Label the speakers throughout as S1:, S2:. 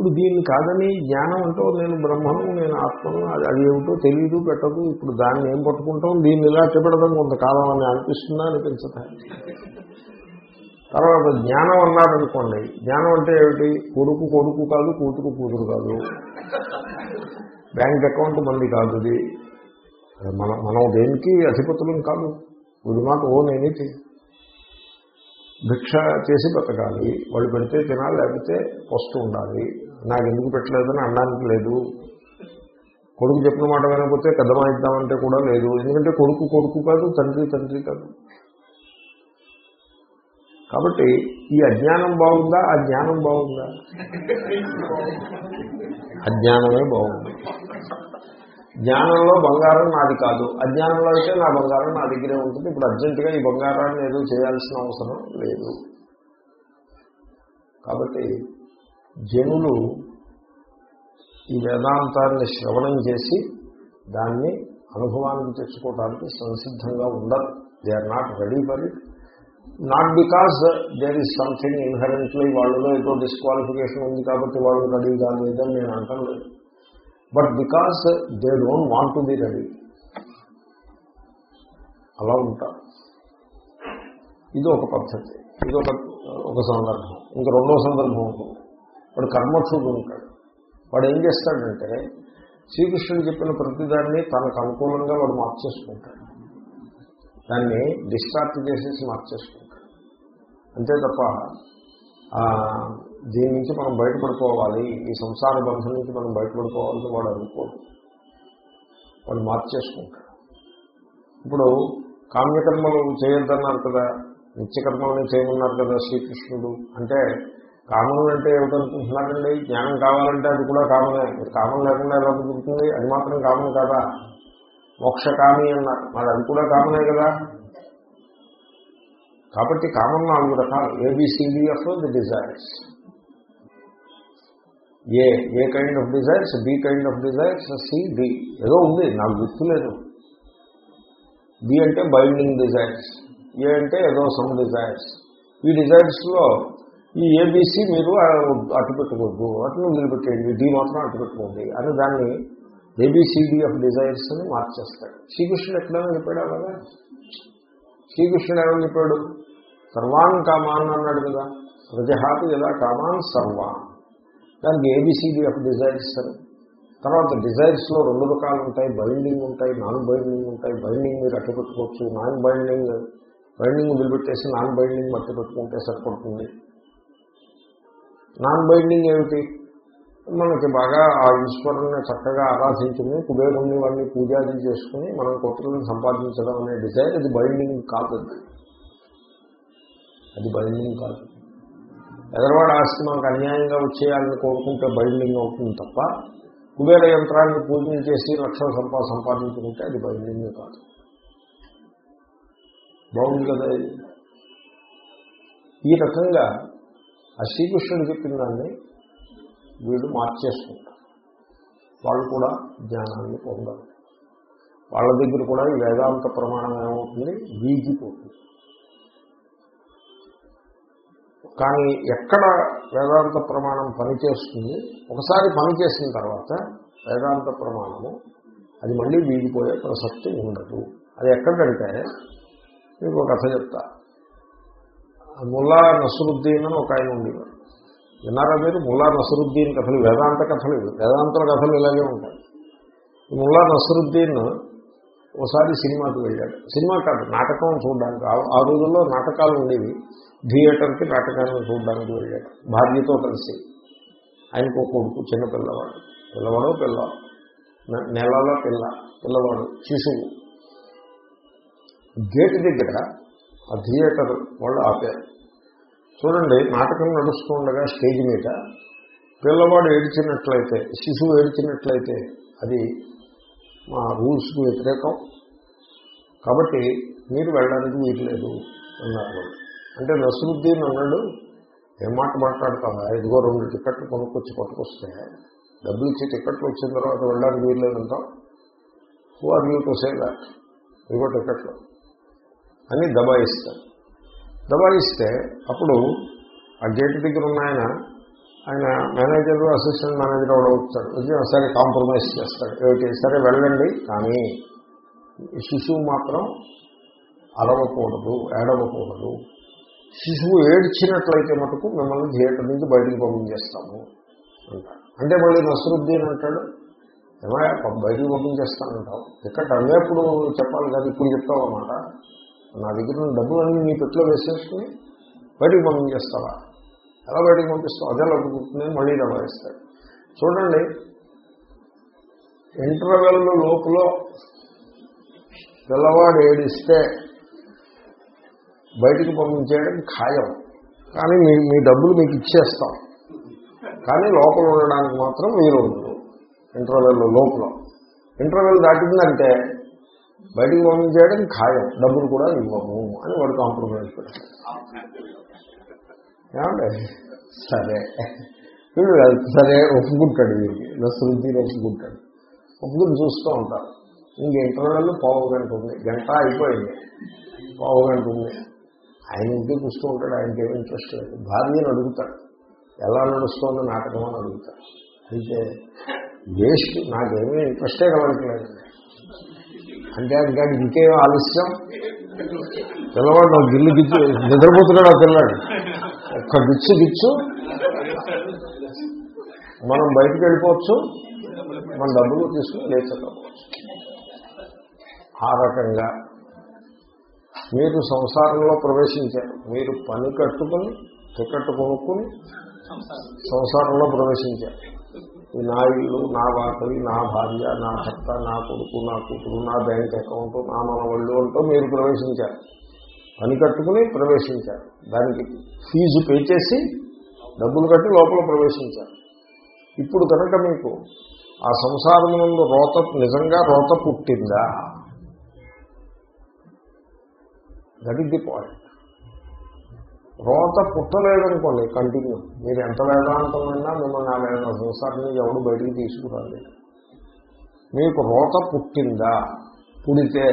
S1: ఇప్పుడు దీన్ని కాదని జ్ఞానం అంటూ నేను బ్రహ్మను నేను ఆత్మను అది ఏమిటో తెలియదు పెట్టదు ఇప్పుడు దాన్ని ఏం పట్టుకుంటాం దీన్ని ఇలా చెప్పడం కొంతకాలం అని అనిపిస్తుందా అనిపించదా? తర్వాత జ్ఞానం అన్నారనుకోండి జ్ఞానం అంటే ఏమిటి? కొడుకు కొడుకు కాదు కూతురు కూతురు కాదు. బ్యాంక్ అకౌంట్ మంది కాదు ఇది మనం మనం దేనికి అధిపతులం కాదు. ఇది మాట ఓ నేనేది భిక్ష చేసి బతకాలి వాళ్ళు పెడితే తినాలి లేకపోతే వస్తూ ఉండాలి. నాకు ఎందుకు పెట్టలేదని అనడానికి లేదు. కొడుకు చెప్పిన మాట వినకపోతే పెద్దమాయిద్దామంటే కూడా లేదు. ఎందుకంటే కొడుకు కొడుకు కాదు తండ్రి తండ్రి కాదు. కాబట్టి ఈ అజ్ఞానం బాగుందా? ఆ జ్ఞానం బాగుందా? అజ్ఞానమే బాగుంది. జ్ఞానంలో బంగారం నాది కాదు. అజ్ఞానంలో అయితే నా బంగారం నా దగ్గరే ఉంటుంది. ఇప్పుడు అర్జెంటుగా ఈ బంగారాన్ని ఏదో చేయాల్సిన అవసరం లేదు. కాబట్టి జనులు ఈ వేదాంతాన్ని శ్రవణం చేసి దాన్ని అనుభవానికి తెచ్చుకోవడానికి సంసిద్ధంగా ఉండరు. They are not ready for it not because there is something inherently వాళ్ళలో ఏదో డిస్క్వాలిఫికేషన్ ఉంది కాబట్టి వాళ్ళు రెడీ కాలేదని నేను అంటలేదు but because they don't want to be ready అలా ఉంటారు. ఇది ఒక పద్ధతి. ఇది ఒక ఒక సందర్భం. ఇంకా రెండో సందర్భం ఉంటుంది. వాడు కర్మక్షుడు ఉంటాడు. వాడు ఏం చేస్తాడంటే శ్రీకృష్ణుడు చెప్పిన ప్రతిదాన్ని తనకు అనుకూలంగా వాడు మార్చేసుకుంటాడు. దాన్ని డిశ్చార్జ్ చేసేసి మార్చేసుకుంటాడు. అంతే తప్ప దీని నుంచి మనం బయటపడిపోవాలి ఈ సంసార బంధం నుంచి మనం బయటపడిపోవాలని వాడు అనుకోడు. వాడు మార్చేసుకుంటాడు. ఇప్పుడు కామ్యకర్మలు చేయొద్దన్నారు కదా నిత్యకర్మల్ని చేయమన్నారు కదా శ్రీకృష్ణుడు అంటే కామం అంటే ఏమిటనుకుంటున్నారండి? జ్ఞానం కావాలంటే అది కూడా కామనే కామన్ లేకుండా ఎలా దొరుకుతుంది అది మాత్రం కామన్ కాదా. మోక్షకామి అన్నారు మరి అది కూడా కామనే కదా. కాబట్టి కామన్ నాలుగు రకాలు. A B C D F the desires A A kind of desires B kind of desires C B ఏదో ఉంది. నాకు గుర్తులేదు బి అంటే బైండింగ్ డిజైర్స్ ఏ అంటే ఏదో సమ్ డిజైర్స్ ఈ డిజైర్స్లో ఈ ఏబీసీ మీరు అటు పెట్టుకోవద్దు అటు వదిలిపెట్టేయండి డి మాత్రం అటు పెట్టుకోండి అని దాన్ని ఏబిసిడి ఆఫ్ డిజైర్స్ అని మార్చేస్తాడు. శ్రీకృష్ణుడు ఎక్కడైనా చెప్పాడు అలాగా? శ్రీకృష్ణుడు ఏమని చెప్పాడు? సర్వాన్ కామాన్ అన్నాడు కదా ప్రజహాతి ఎలా కామాన్? సర్వాన్. దానికి ఏబిసిడి ఆఫ్ డిజైర్స్ అని. తర్వాత డిజైర్స్లో రెండు రకాలు ఉంటాయి బైండింగ్ ఉంటాయి నాన్ బైండింగ్ ఉంటాయి బైండింగ్ మీరు అట్టు పెట్టుకోవచ్చు నాన్ బైండింగ్ బైండింగ్ వదిలిపెట్టేసి నాన్ బైండింగ్ మట్టి పెట్టుకుంటే సరిపడుతుంది. నాన్ బైండింగ్ ఏమిటి? మనకి బాగా ఆ ఈశ్వరుని చక్కగా ఆరాధించుకుని కుబేరుణ్ణి వాడిని పూజాది చేసుకుని మనం కొత్తలను సంపాదించడం అనే డిజైర్ అది బైండింగ్ కాదు అది బైండింగ్ కాదు. ఎదరవాడ ఆస్తి మనకు అన్యాయంగా వచ్చేయాలని కోరుకుంటే బైండింగ్ అవుతుంది తప్ప కుబేర యంత్రాన్ని పూజలు చేసి రక్షణ సంపా సంపాదించుకుంటే అది బైండింగ్ కాదు. బాగుంది కదా ఈ రకంగా ఆ శ్రీకృష్ణుడు చెప్పిన దాన్ని వీళ్ళు మార్చేసుకుంటారు. వాళ్ళు కూడా జ్ఞానాన్ని పొందరు వాళ్ళ దగ్గర కూడా ఈ వేదాంత ప్రమాణం ఏమవుతుంది? వీగిపోతుంది. కానీ ఎక్కడ వేదాంత ప్రమాణం పనిచేస్తుంది? ఒకసారి పనిచేసిన తర్వాత వేదాంత ప్రమాణము అది మళ్ళీ వీగిపోయే ప్రసక్తి ఉండదు. అది ఎక్కడంటే మీకు ఒక కథ చెప్తా. ముల్లా నసరుద్దీన్ అని ఒక ఆయన ఉండేవారు విన్నారా మీరు? ముల్లా నసరుద్దీన్ కథలు వేదాంత కథలు ఇవి వేదాంతుల కథలు ఇలాగే ఉంటాయి. ముల్లా నసరుద్దీన్ ఓసారి సినిమాకి వెళ్ళాడు. సినిమా కాదు నాటకం చూడడానికి. ఆ రోజుల్లో నాటకాలు ఉండేవి. థియేటర్కి నాటకాన్ని చూడడానికి వెళ్ళాడు. భార్యతో కలిసి. ఆయనకు కొడుకు చిన్న పిల్లవాడు. పిల్లవాడో పిల్ల? నెలలో పిల్ల. పిల్లవాడు శిశువు. గేట్ దగ్గర ఆ థియేటర్ వాళ్ళు ఆపారు. చూడండి నాటకం నడుస్తూ ఉండగా స్టేజ్ మీద పిల్లవాడు ఏడ్చినట్లయితే శిశువు ఏడ్చినట్లయితే అది మా రూల్స్కి వ్యతిరేకం. కాబట్టి మీరు వెళ్ళడానికి వీట్లేదు అన్నారు అంటే నసరుద్దీన్ అన్నాడు ఏం మాట మాట్లాడతావా? ఇదిగో రెండు టికెట్లు కొనుక్కొచ్చి పట్టుకొస్తే డబ్బులు ఇచ్చి టికెట్లు వచ్చిన తర్వాత వెళ్ళడానికి వీల్లేదంటాం? Who are you to say that ఇదిగో టికెట్లు అని దబాయిస్తారు. దబాయిస్తే అప్పుడు ఆ గేట్ దగ్గర ఉన్న ఆయన ఆయన మేనేజర్ అసిస్టెంట్ మేనేజర్ కూడా వచ్చాడు సరే కాంప్రమైజ్ చేస్తాడు. ఏమిటి? సరే వెళ్ళండి కానీ శిశువు మాత్రం అరవకూడదు ఏడవకూడదు. శిశువు ఏడ్చినట్లయితే మటుకు మిమ్మల్ని థియేటర్ నుంచి బయటికి పంపించేస్తాము అంటాడు. అంటే మళ్ళీ నసరుద్దీన్ అంటాడు ఏమయ్యా బయటికి పంపించేస్తానంటావు. ఇక్కడ అమ్మేప్పుడు చెప్పాలి కానీ ఇప్పుడు చెప్తావు అన్నమాట. నా దగ్గర ఉన్న డబ్బులు అన్నీ నీ పెట్టులో వేసేసుకుని బయటికి పంపించేస్తావా? ఎలా బయటకు పంపిస్తావు? అదే లభ్యుతుంది మళ్ళీ ఇలా చూడండి ఇంటర్వెల్ లోపల పిల్లవాడు ఏడిస్తే బయటికి పంపించేయడం ఖాయం. కానీ మీ మీ డబ్బులు మీకు ఇచ్చేస్తాం. కానీ లోపల ఉండడానికి మాత్రం మీరు ఉండదు ఇంటర్వెల్ లోపల. ఇంటర్వెల్ దాటిందంటే బయటికి పంపించేయడం ఖాయం. డబ్బులు కూడా ఇవ్వము అని వాడు కాంప్రమైజ్ పెడతాడు ఏమండి? సరే. వీళ్ళు సరే ఒప్పుకుంటాడు వీడికి. నసరుద్దీన్ ఒప్పుకుంటాడు. ఒప్పుకుని చూస్తూ ఉంటారు. ఇంక ఇంటర్వెల్ పావు గంట ఉంది. గంట అయిపోయింది. పావు గంట ఉంది. ఆయన ఇంటికి చూస్తూ ఉంటాడు. ఆయనకి ఏమి ఇంట్రెస్ట్ లేదు. భార్యను అడుగుతాడు. ఎలా నడుస్తోందో నాటకం అని అడుగుతాడు. అయితే వేస్ట్. నాకేమీ ఇంట్రెస్టే కలగట్లేదండి అంటే ఇంకా ఇంకేం ఆలస్యం? పిల్లవాడు నాకు గిల్లు గిచ్చు నిద్రపోతున్నాడు ఆ పిల్లాడు. ఒక్క గిచ్చు గిచ్చు. మనం బయటకు వెళ్ళిపోవచ్చు. మన డబ్బులు తీసుకుని లేచకపోవచ్చు. ఆ రకంగా మీరు సంసారంలో ప్రవేశించారు. మీరు పని కట్టుకుని టికెట్ కొనుక్కుని సంసారంలో ప్రవేశించారు. ఈ నా ఇల్లు నా వాకలి నా భార్య నా భర్త నా కొడుకు నా కూతురు నా బ్యాంక్ అకౌంట్ నా మనవాళ్ళు అంటూ మీరు ప్రవేశించారు. పని కట్టుకుని ప్రవేశించారు. దానికి ఫీజు పే చేసి డబ్బులు కట్టి లోపల ప్రవేశించారు. ఇప్పుడు కనుక మీకు ఆ సంసారం నుండి రోత నిజంగా రోత పుట్టిందా? దట్ ఇస్ ది పాయింట్ రోత పుట్టలేదనుకోండి కంటిన్యూ మీరు ఎంత వేదాంతమైనా మిమ్మల్ని ఆ వేద సంసారం ఎవడు బయటికి తీసుకురాలి మీకు రోత పుట్టిందా? పుడితే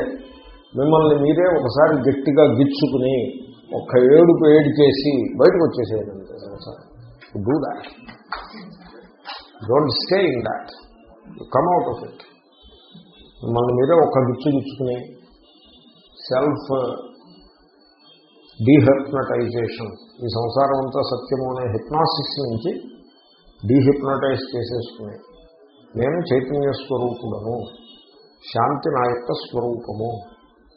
S1: మిమ్మల్ని మీరే ఒకసారి గట్టిగా గిచ్చుకుని ఒక్క ఏడుపు ఏడు చేసి బయటకు వచ్చేసేయండి సంసారం. Do that don't stay in that come out of it మిమ్మల్ని మీరే ఒక్క గిచ్చు గిచ్చుకుని సెల్ఫ్ డీహిప్నటైజేషన్. ఈ సంసారం అంతా సత్యము అనే హిప్నాసిస్ నుంచి డీహిప్నటైజ్ చేసేసుకుని నేను చైతన్య స్వరూపుడను శాంతి నా యొక్క స్వరూపము.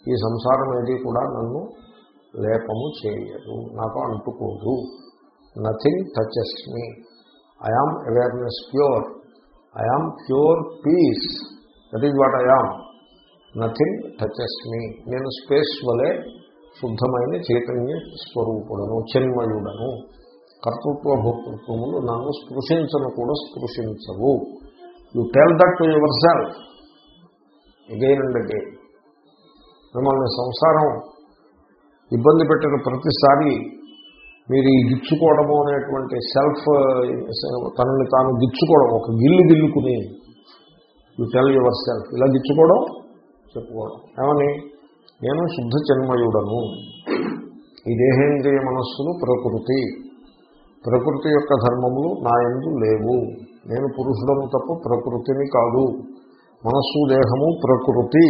S1: ఈ సంసారం ఏది కూడా నన్ను లేపము చేయదు నాకు అంటుకోదు. Nothing touches me I am awareness pure I am pure peace that is what I am nothing touches me నేను స్పేస్ వలే శుద్ధమైన చైతన్య స్వరూపుడను చిన్మయుడను కర్తృత్వ భోక్తృత్వములు నన్ను స్పృశించను కూడా స్పృశించవు. You tell that to yourself again and again మిమ్మల్ని సంసారం ఇబ్బంది పెట్టిన ప్రతిసారి మీరు ఈ గిచ్చుకోవడము అనేటువంటి సెల్ఫ్ తనని తాను గిచ్చుకోవడం ఒక గిల్లు గిల్లుకుని యు టెల్ యువర్ సెల్ఫ్ ఇలా గిచ్చుకోవడం చెప్పుకోవడం. ఏమని? నేను శుద్ధ చిన్మయుడను ఈ దేహేంద్రియ మనస్సులు ప్రకృతి. ప్రకృతి యొక్క ధర్మములు నా ఎందు లేవు. నేను పురుషుడను తప్ప ప్రకృతిని కాదు. మనస్సు దేహము ప్రకృతి.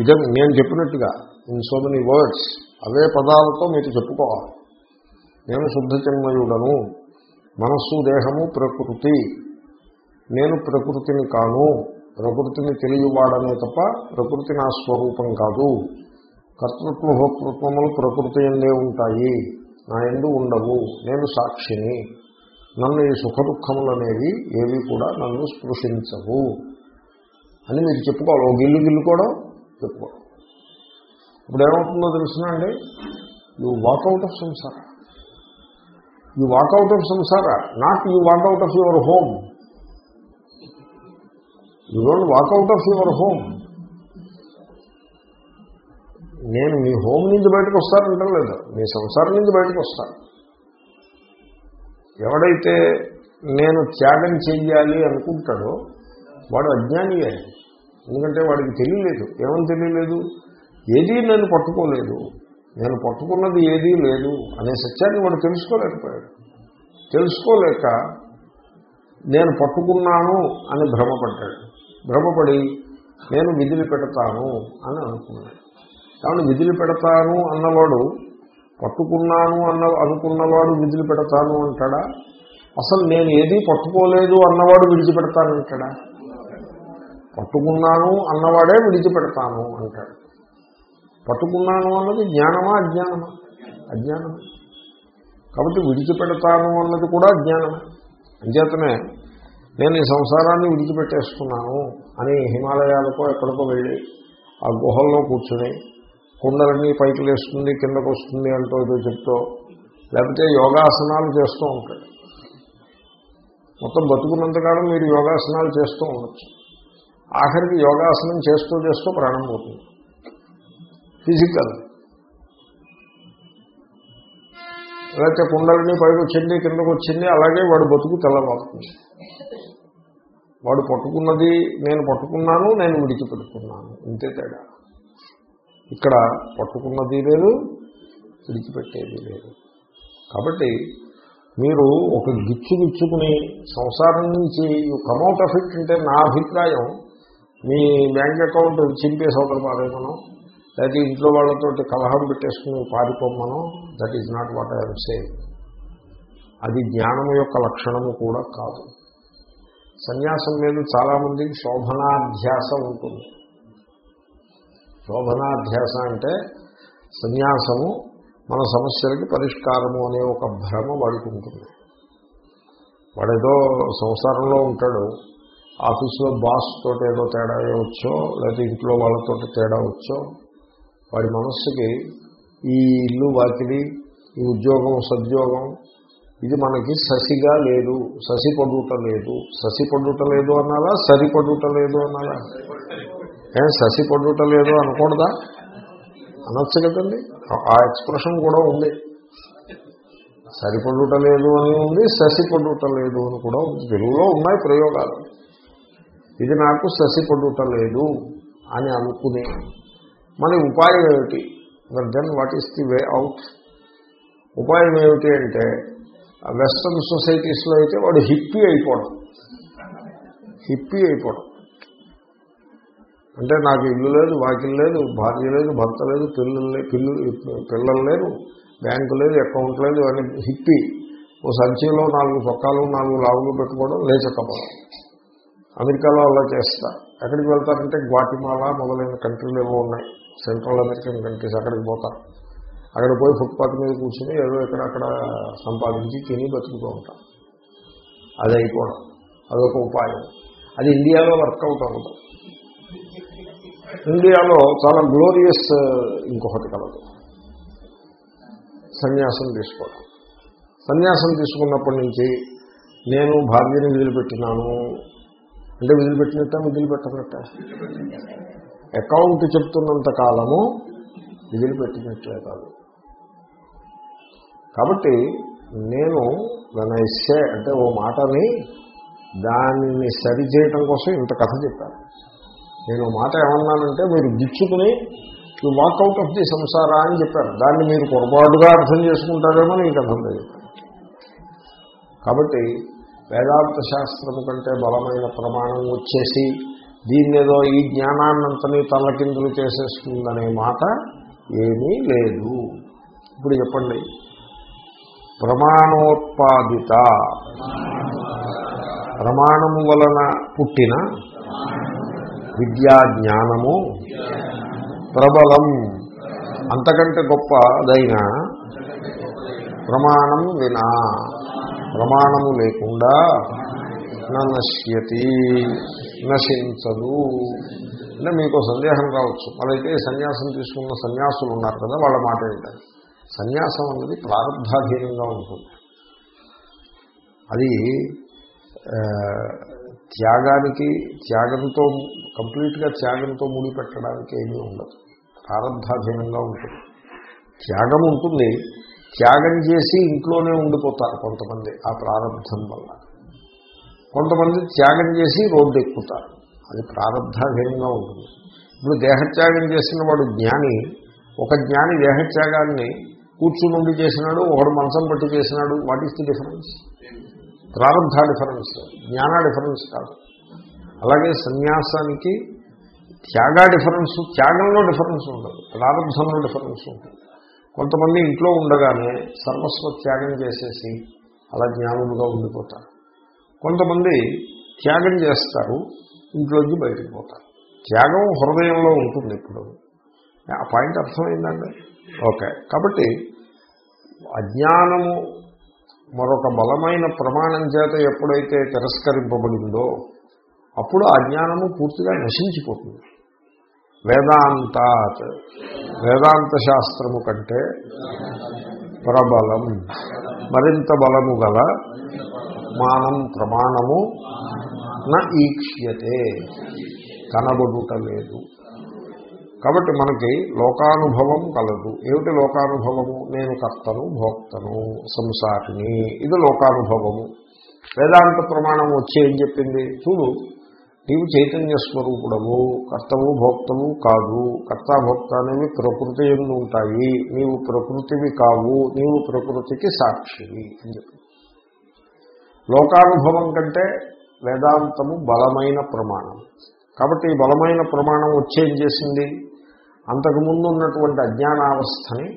S1: ఇదే నేను చెప్పినట్టుగా ఇన్ సో మెనీ వర్డ్స్ అవే పదాలతో మీకు చెప్పుకోవాలి. నేను శుద్ధ చిన్మయుడను మనస్సు దేహము ప్రకృతి. నేను ప్రకృతిని కాను. ప్రకృతిని తెలియవాడనే తప్ప ప్రకృతి నా స్వరూపం కాదు. కర్తృత్వ భోక్తృత్వములు ప్రకృతి ఎందే ఉంటాయి. నా ఎందు ఉండవు. నేను సాక్షిని. నన్ను ఈ సుఖ దుఃఖములు అనేవి ఏవి కూడా నన్ను స్పృశించవు. అని మీరు చెప్పుకోవాలి. ఓ గిల్లు గిల్లు కూడా చెప్పుకోవాలి. ఇప్పుడు ఏమవుతుందో తెలుసునండి you walk out of samsara. You walk out of samsara. Not you walk out of your home. You don't walk out of your home. నేను మీ హోమ్ నుంచి బయటకు వస్తానంటే లేదు? మీ సంసారం నుంచి బయటకు వస్తాను. ఎవడైతే నేను త్యాగం చెయ్యాలి అనుకుంటాడో వాడు అజ్ఞానియే ఎందుకంటే వాడికి తెలియలేదు. ఏమని తెలియలేదు? ఏదీ నేను పట్టుకోలేదు. నేను పట్టుకున్నది ఏదీ లేదు అనే సత్యాన్ని వాడు తెలుసుకోలేకపోయాడు. తెలుసుకోలేక నేను పట్టుకున్నాను అని భ్రమపడ్డాడు. భ్రమపడి నేను విధులు పెడతాను అని అనుకున్నాడు. కాబట్టి విధులు పెడతాను అన్నవాడు పట్టుకున్నాను అన్న అనుకున్నవాడు విధులు పెడతాను అంటాడా? అసలు నేను ఏది పట్టుకోలేదు అన్నవాడు విడిచిపెడతానంటాడా పట్టుకున్నాను అన్నవాడే విడిచిపెడతాను అంటాడు. పట్టుకున్నాను అన్నది జ్ఞానమా అజ్ఞానమా? అజ్ఞానం కాబట్టి విడిచిపెడతాను అన్నది కూడా అజ్ఞానమే. అంచేతనే నేను ఈ సంసారాన్ని విడిచిపెట్టేస్తున్నాను అని హిమాలయాలకో ఎక్కడికో వెళ్ళి ఆ గుహల్లో కూర్చుని కుండలన్నీ పైకి లేస్తుంది కిందకు వస్తుంది అంటూ ఏదో చెప్తూ లేకపోతే యోగాసనాలు చేస్తూ ఉంటాడు. మొత్తం బతుకున్నంతకాలం మీరు యోగాసనాలు చేస్తూ ఉండొచ్చు. ఆఖరికి యోగాసనం చేస్తూ చేస్తూ ప్రాణం పోతుంది. ఫిజికల్. లేకపోతే కుండలని పైకి వచ్చింది కిందకు వచ్చింది అలాగే వాడు బతుకు తెల్లబోతుంది వాడు పట్టుకున్నది నేను పట్టుకున్నాను నేను విడిచిపెట్టుకున్నాను ఇంతే తేడా. ఇక్కడ పట్టుకున్నది లేదు విడిచిపెట్టేది లేదు కాబట్టి మీరు ఒక గిచ్చు గిచ్చుకుని సంసారం నుంచి కమౌట్ ఆఫ్ ఇట్ అంటే నా అభిప్రాయం మీ బ్యాంక్ అకౌంట్ చింపే సౌకర్యం పారేమనో లేకపోతే ఇంట్లో వాళ్ళతోటి కలహం పెట్టేసుకుని పారిపోమ్మనో that is not what I am say అది జ్ఞానం యొక్క లక్షణము కూడా కాదు. సన్యాసం మీద చాలామందికి శోభనాధ్యాస ఉంటుంది. శోభనాధ్యాస అంటే సన్యాసము మన సమస్యలకి పరిష్కారము అనే ఒక భ్రమ వాడుకుంటుంది వాడేదో సంసారంలో ఉంటాడు ఆఫీసులో బాస్ తోటి ఏదో తేడా వచ్చో లేకపోతే ఇంట్లో వాళ్ళతో తేడా వచ్చో వాడి మనస్సుకి ఈ ఇల్లు వాకిలి ఈ ఉద్యోగం సద్యోగం ఇది మనకి ససిగా లేదు ససి పడుట లేదు ససి పడుట లేదు అన్నారా సరిపడుట లేదు అన్నారా? ఏ ససి పడుట లేదు అనకూడదా? అనొచ్చు కదండి. ఆ ఎక్స్ప్రెషన్ కూడా ఉంది. సరిపడుట లేదు అని ఉంది ససి పడుట లేదు అని కూడా ఉంది. తెలుగులో ఉన్నాయి ప్రయోగాలు. ఇది నాకు ససి పడుట లేదు అని అనుకునే. మన ఉపాయం ఏమిటి? Then what is the way out ఉపాయం ఏమిటి అంటే వెస్ట్రన్ సొసైటీస్లో అయితే వాడు హిప్పీ అయిపోవడం. హిప్పీ అయిపోవడం. అంటే నాకు ఇల్లు లేదు వాకిల్ లేదు భార్య లేదు భర్త లేదు పిల్లలు పిల్లలు పిల్లలు లేరు బ్యాంకు లేదు అకౌంట్ లేదు అని హిప్పి. ఓ సంచిలో నాలుగు చొక్కాలు నాలుగు లావులు పెట్టుకోవడం లేచకపోవడం. అమెరికాలో అలా చేస్తా. ఎక్కడికి వెళ్తారంటే గ్వాటిమాలా మొదలైన కంట్రీలు ఏవో ఉన్నాయి. సెంట్రల్ అమెరికన్ కంట్రీస్ అక్కడికి పోతారు అక్కడ పోయి ఫుట్పాత్ మీద కూర్చుని ఏదో ఇక్కడ అక్కడ సంపాదించి తిని బతుకుతూ ఉంటాం. అది అయిపోవడం. అదొక ఉపాయం. అది ఇండియాలో వర్కౌట్ అవ్వదు. ఇండియాలో చాలా గ్లోరియస్ uh, ఇంకొకటి కలదు. సన్యాసం తీసుకోవడం. సన్యాసం తీసుకున్నప్పటి నుంచి నేను భార్యని వదిలిపెట్టినాను. అంటే వదిలిపెట్టినట్ట వదిలిపెట్టనట్ట అకౌంట్ చెప్తున్నంత కాలము వదిలిపెట్టినట్లే కాదు. కాబట్టి నేను వెనైసే అంటే ఓ మాటని దానిని సరిచేయటం కోసం ఇంత కథ చెప్పాను. నేను మాట ఏమన్నానంటే మీరు గిచ్చుకుని you walk out of the samsara అని చెప్పారు. దాన్ని మీరు పొరపాటుగా అర్థం చేసుకుంటారేమో నీకు అర్థం లేదు కాబట్టి వేదాంత శాస్త్రము కంటే బలమైన ప్రమాణం వచ్చేసి దీన్నేదో ఈ జ్ఞానాన్నంతని తలకిందులు చేసేస్తుందనే మాట ఏమీ లేదు. ఇప్పుడు చెప్పండి. ప్రమాణోత్పాదిత. ప్రమాణము వలన పుట్టిన విద్యా జ్ఞానము ప్రబలం. అంతకంటే గొప్పదైన ప్రమాణం వినా. ప్రమాణము లేకుండా నశ్యతి నశించదు. అంటే మీకు సందేహం కావచ్చు మరైతే సన్యాసం తీసుకున్న సన్యాసులు ఉన్నారు కదా వాళ్ళ మాట ఏంటంటే సన్యాసం అనేది ప్రారంభాధీనంగా ఉంటుంది. అది త్యాగానికి త్యాగంతో కంప్లీట్గా త్యాగంతో ముడిపెట్టడానికి ఏమీ ఉండదు. ప్రారంభాధీనంగా ఉంటుంది. త్యాగం ఉంటుంది. త్యాగం చేసి ఇంట్లోనే ఉండిపోతారు కొంతమంది ఆ ప్రారంభం వల్ల. కొంతమంది త్యాగం చేసి రోడ్డు ఎక్కుతారు. అది ప్రారంధాధీనంగా ఉంటుంది. ఇప్పుడు దేహత్యాగం చేసిన వాడు జ్ఞాని ఒక జ్ఞాని దేహత్యాగాన్ని కూర్చుని ఉండి చేసినాడు ఒకడు మంచం పట్టి చేసినాడు వాట్ ఈస్ ది డిఫరెన్స్ ప్రారంభ డిఫరెన్స్ జ్ఞాన డిఫరెన్స్ కాదు. అలాగే సన్యాసానికి త్యాగ డిఫరెన్స్ త్యాగంలో డిఫరెన్స్ ఉండదు ప్రారంభంలో డిఫరెన్స్ ఉంటుంది కొంతమంది ఇంట్లో ఉండగానే సర్వస్వ త్యాగం చేసేసి అలా జ్ఞానముగా ఉండిపోతారు. కొంతమంది త్యాగం చేస్తారు ఇంట్లోంచి బయటకు పోతారు. త్యాగం హృదయంలో ఉంటుంది ఇప్పుడు. ఆ పాయింట్ అర్థమైందండి? ఓకే. కాబట్టి అజ్ఞానము మరొక బలమైన ప్రమాణం చేత ఎప్పుడైతే తిరస్కరింపబడిందో అప్పుడు ఆ జ్ఞానము పూర్తిగా నశించిపోతుంది. వేదాంతాత్ వేదాంత శాస్త్రము కంటే ప్రబలం మరింత బలము గల మానం ప్రమాణము న ఈక్ష్యతే కనబడుట లేదు. కాబట్టి మనకి లోకానుభవం కలదు. ఏమిటి లోకానుభవము? నేను కర్తను భోక్తను సంసారిని. ఇది లోకానుభవము. వేదాంత ప్రమాణం వచ్చి ఏం చెప్పింది? చూడు నీవు చైతన్య స్వరూపుడము కర్తము భోక్తము కాదు. కర్త భోక్త అనేవి ప్రకృతి ఎందు ఉంటాయి. నీవు ప్రకృతివి కావు. నీవు ప్రకృతికి సాక్షివి అని చెప్పి. లోకానుభవం కంటే వేదాంతము బలమైన ప్రమాణం. కాబట్టి ఈ బలమైన ప్రమాణం వచ్చేం చేసింది? అంతకుముందు ఉన్నటువంటి అజ్ఞానావస్థని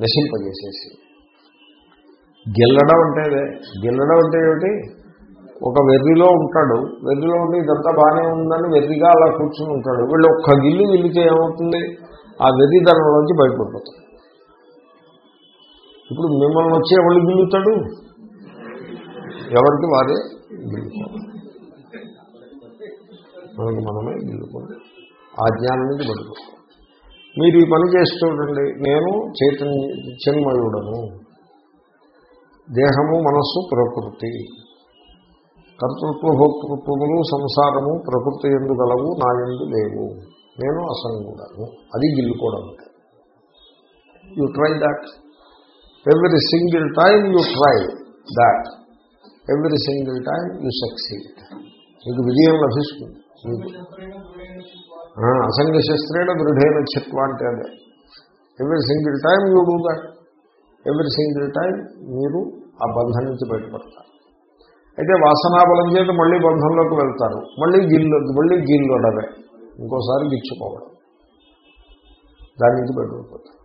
S1: నశింపజేసేసి. గెల్లడం అంటే అదే. గెల్లడం అంటే ఏమిటి? ఒక వెర్రిలో ఉంటాడు. వెర్రిలో ఉండి ఇదంతా బాగానే ఉందని వెర్రిగా అలా కూర్చుని ఉంటాడు. వీళ్ళు ఒక్క గిల్లు గిల్లితే ఏమవుతుంది? ఆ వెర్రిధనంలోంచి బయటపడిపోతాడు. ఇప్పుడు మిమ్మల్ని వచ్చి ఎవరు గిల్లుతాడు? ఎవరికి? వారే గిల్లుకోవాలి మనకు మనమే గిల్లుకోండి ఆ జ్ఞానం నుంచి బయటపడతాం. మీరు ఈ పని చేసి చూడండి. నేను చైతన్య చిన్మయుడను. దేహము మనస్సు ప్రకృతి. కర్తృత్వ భోక్తృత్వములు సంసారము ప్రకృతి ఎందు గలవు నా ఎందు లేవు. నేను అసంగుడను. అది గిల్లుకోవడం you try that every single time you try that every single time you succeed మీకు విజయం లభిస్తుంది. అసంగ శస్త్రేణ దృఢైన చిత్వ అంటే అదే. Every single time you do that every single time మీరు ఆ బంధం నుంచి బయటపడతారు. అయితే వాసనాబలం చేత మళ్ళీ బంధంలోకి వెళ్తారు. మళ్ళీ గిల్లు మళ్ళీ గిల్లు అడవే. ఇంకోసారి గిచ్చుకోవడం దాని నుంచి బయటపడిపోతారు.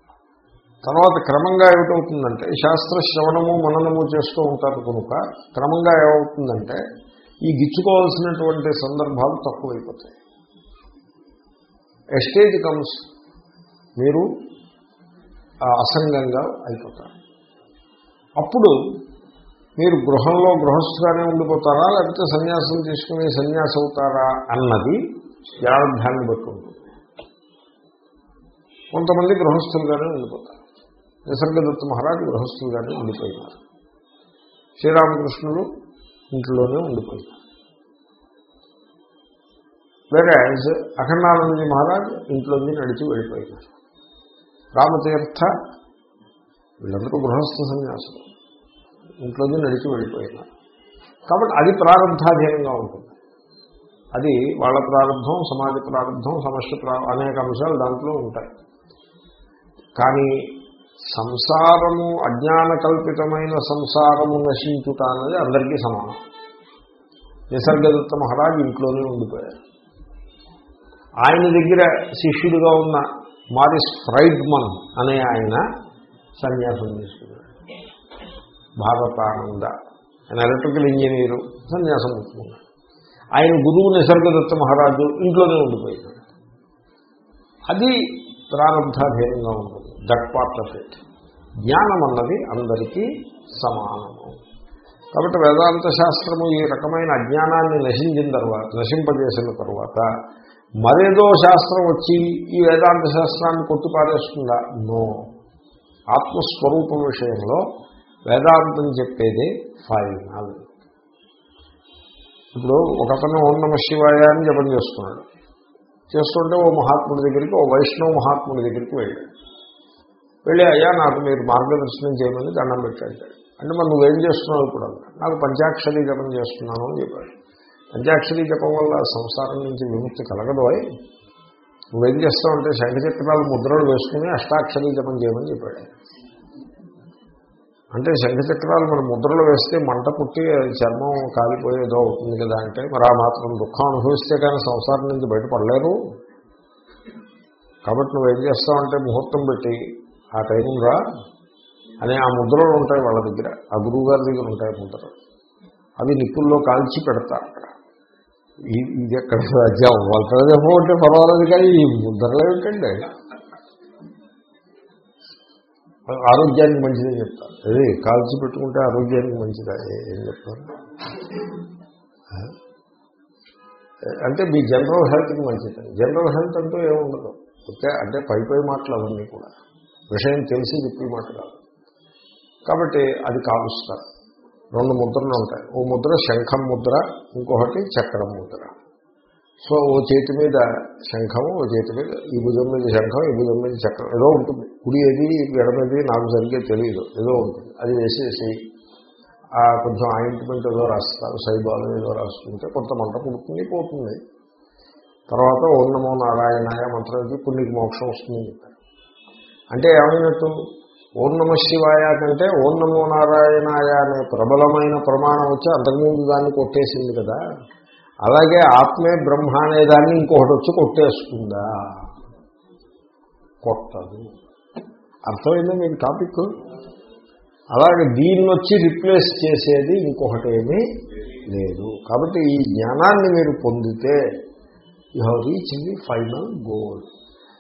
S1: తర్వాత క్రమంగా ఏమిటవుతుందంటే శాస్త్ర శ్రవణము మననము చేస్తూ ఉంటారు కనుక క్రమంగా ఏమవుతుందంటే ఈ గిచ్చుకోవాల్సినటువంటి సందర్భాలు తక్కువైపోతాయి. ఎస్టేజ్ కమ్స్ మీరు అసంగంగా అయిపోతారు. అప్పుడు మీరు గృహంలో గృహస్థుగానే ఉండిపోతారా లేకపోతే సన్యాసం తీసుకుని సన్యాసం అవుతారా అన్నది ప్రారంభాన్ని బట్టి ఉంటుంది. కొంతమంది గృహస్థులుగానే ఉండిపోతారు. నిసర్గదత్త మహారాజు గృహస్థులుగానే ఉండిపోయినారు. శ్రీరామకృష్ణుడు ఇంట్లోనే ఉండిపోయినారు. వేరే అఖండానందజీ మహారాజ్ ఇంట్లోంచి నడిచి వెళ్ళిపోయినారు రామతీర్థ వీళ్ళందరూ గృహస్థ సన్యాసులు. ఇంట్లోంచి నడిచి వెళ్ళిపోయినారు కాబట్టి అది ప్రారంభాధీనంగా ఉంటుంది. అది వాళ్ళ ప్రారంభం సమాజ ప్రారంభం సమస్య ప్రా అనేక అంశాలు దాంట్లో ఉంటాయి. కానీ సంసారము అజ్ఞాన కల్పితమైన సంసారము నశించుట అందరికీ సమానం. నిసర్గదత్త మహారాజు ఇంట్లోనే ఉండిపోయారు. ఆయన దగ్గర శిష్యుడిగా ఉన్న మారిస్ ఫ్రైడ్మన్ అనే ఆయన సన్యాసం తీసుకున్నాడు. భారతానంద ఆయన ఎలక్ట్రికల్ ఇంజనీరు సన్యాసం తీసుకున్నాడు. ఆయన గురువు నిసర్గదత్త మహారాజు ఇంట్లోనే ఉండిపోయాడు. అది ప్రారంభాధీనంగా ఉంటుంది. That part of it. జ్ఞానం అన్నది అందరికీ సమానము. కాబట్టి వేదాంత శాస్త్రము ఈ రకమైన అజ్ఞానాన్ని నశించిన తర్వాత నశింపజేసిన తర్వాత మరేదో శాస్త్రం వచ్చి ఈ వేదాంత శాస్త్రాన్ని కొట్టుపారేస్తుందా? నో. ఆత్మస్వరూపం విషయంలో వేదాంతం చెప్పేది ఫైనల్ ఇప్పుడు ఒకతను ఓం నమ శివాయ అని జపం చేస్తున్నాడు. చేస్తుంటే ఓ మహాత్ముడి దగ్గరికి ఓ వైష్ణవ మహాత్ముడి దగ్గరికి వెళ్ళాడు. వెళ్ళి అయ్యా నాకు మీరు మార్గదర్శనం చేయమని దండం పెట్టాడు. అంటే మరి నువ్వేం చేస్తున్నావు ఇప్పుడు? అన్నా నాకు పంచాక్షరి జపం చేస్తున్నాను అని చెప్పాడు. పంచాక్షరి జపం వల్ల సంసారం నుంచి విముక్తి కలగదు అయి నువ్వేం చేస్తావంటే శంఖచక్రాలు ముద్రలు వేసుకుని అష్టాక్షరి జపం చేయమని చెప్పాడు. అంటే శంఖచక్రాలు మన ముద్రలు వేస్తే మంట పుట్టి అది చర్మం కాలిపోయేదో అవుతుంది కదా అంటే మరి ఆ మాత్రం దుఃఖం అనుభవిస్తే కానీ సంసారం నుంచి బయటపడలేరు. కాబట్టి నువ్వు చేస్తావు చేస్తావంటే ముహూర్తం పెట్టి ఆ టైం రా అనే ఆ ముద్రలు ఉంటాయి వాళ్ళ దగ్గర. ఆ గురువు గారి దగ్గర ఉంటాయి ముద్రలు. అవి నిప్పుల్లో కాల్చి పెడతారు అక్కడ. ఇది ఎక్కడ రాజ్యం వాళ్ళదేమో అంటే పర్వాలేదు కానీ ఈ ముద్రలు ఏమిటండి? ఆరోగ్యానికి మంచిదని చెప్తారు. అదే కాల్చి పెట్టుకుంటే ఆరోగ్యానికి మంచిదా? ఏం చెప్తారు? అంటే మీ జనరల్ హెల్త్కి మంచిది. జనరల్ హెల్త్ అంటూ ఏముండదు ఓకే అంటే పై పై మాటలు అవన్నీ కూడా. విషయం తెలిసి చెప్పే మాట కాదు. కాబట్టి అది కాలుస్తారు. రెండు ముద్రలు ఉంటాయి. ఓ ముద్ర శంఖం ముద్ర ఇంకొకటి చక్రం ముద్ర. సో ఓ చేతి మీద శంఖము ఓ చేతి మీద ఈ భుజం మీద శంఖం ఈ భుజం మీద చక్రం ఏదో ఉంటుంది. కుడి ఏది ఎడమేది నాకు సరిగ్గా తెలియదు ఏదో ఉంటుంది. అది వేసేసి కొంచెం ఆయింట్మెంట్ ఏదో రాస్తారు సైబాలు ఏదో రాసుకుంటే కొంత మంట పుడుతుంది పోతుంది. తర్వాత ఓం నమో నారాయణాయ మంత్రానికి ఇప్పుడు నీకు మోక్షం వస్తుంది అంటే ఏమైనట్టు ఓం నమ శివాయ కంటే ఓం నమో నారాయణాయ అనే ప్రబలమైన ప్రమాణం వచ్చి అంతకుముందు దాన్ని కొట్టేసింది కదా. అలాగే ఆత్మే బ్రహ్మ అనే దాన్ని ఇంకొకటి వచ్చి కొట్టేస్తుందా? కొట్టదు. అర్థమైందా మీకు టాపిక్? అలాగే దీన్ని వచ్చి రిప్లేస్ చేసేది ఇంకొకటి ఏమీ లేదు. కాబట్టి ఈ జ్ఞానాన్ని మీరు పొందితే you have reach the final goal.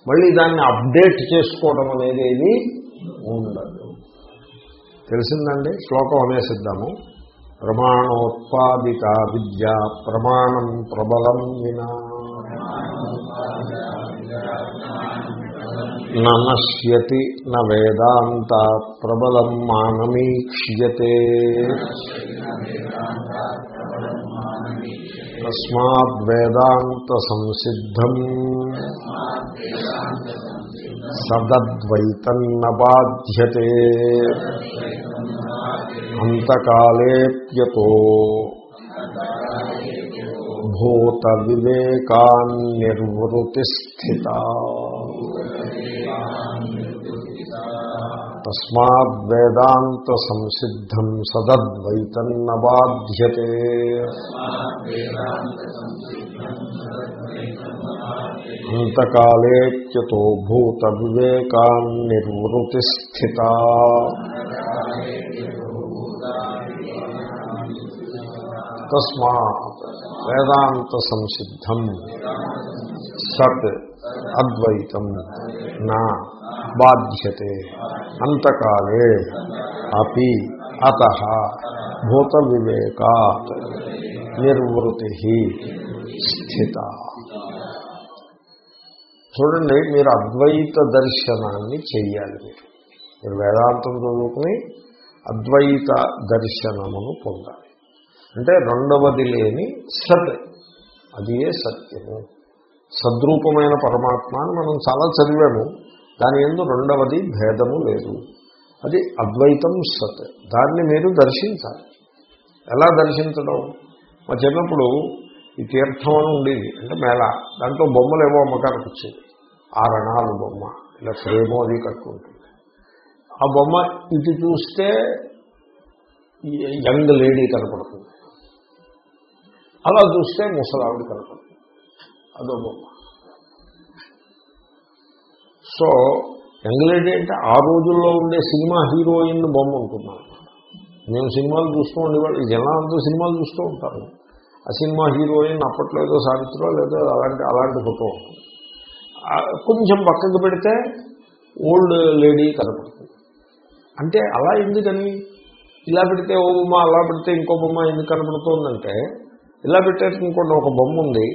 S1: మళ్ళీ దాన్ని అప్డేట్ చేసుకోవడం అనేది ఉండదు. తెలిసిందండి? శ్లోకం అనేసిద్దాము ప్రమాణోత్పాదిత విద్య ప్రమాణం ప్రబలం వినా నశ్యతి నేదాంత ప్రబలం మానమీక్ష్యతే. తస్మాద్వేదాంత సంసిద్ధం సదద్వైతన్న బాధ్యతే అంతకాలేప్యతో భూత వివేకాన్నిర్వృతి స్థిత తస్మాద్వేదాంత సంసిద్ధం సదద్వైతన్న బాధ్యతే అంతకాలేప్యతో భూత వివేకాన్నిర్వృతి స్థిత బాధ్యతే. అంతకాలే అపి అత భూత వివేకా నిర్వృతి స్థిత. చూడండి మీరు అద్వైత దర్శనాన్ని చెయ్యాలి మీరు. మీరు వేదాంతం చదువుకుని అద్వైత దర్శనమును పొందాలి. అంటే రెండవది లేని సత్ అది ఏ సత్యము. సద్రూపమైన పరమాత్మ అని మనం చాలా చదివాము. దాని ఎందు రెండవది భేదము లేదు. అది అద్వైతం సత్. దాన్ని మీరు దర్శించాలి. ఎలా దర్శించడం? మా చిన్నప్పుడు ఈ తీర్థం అని ఉండేది అంటే మేళ. దాంట్లో బొమ్మలు ఏవో అమ్మకానికి వచ్చేది. ఆ రణాలు బొమ్మ ఇలా ఫ్రేమో అది కట్టుకుంటుంది. ఆ బొమ్మ ఇటు చూస్తే యంగ్ లేడీ కనపడుతుంది. అలా చూస్తే ముసలావిడ కనపడుతుంది. అదో బొమ్మ. సో యంగ్ లేడీ అంటే ఆ రోజుల్లో ఉండే సినిమా హీరోయిన్ బొమ్మ ఉంటున్నాను మేము సినిమాలు చూస్తూ ఉండేవాళ్ళు. ఈ జనాలంతా సినిమాలు చూస్తూ ఉంటారు. ఆ సినిమా హీరోయిన్ అప్పట్లో ఏదో సావిత్రో లేదో అలాంటి అలాంటి ఫోటో. ఉంటుంది కొంచెం పక్కకు పెడితే ఓల్డ్ లేడీ కనపడుతుంది. అంటే అలా ఎందుకని? ఇలా పెడితే ఓ బొమ్మ అలా పెడితే ఇంకో బొమ్మ ఎందుకు కనపడుతుందంటే ఇలా పెట్టేసి ఇంకోటి ఒక బొమ్మ ఉంది.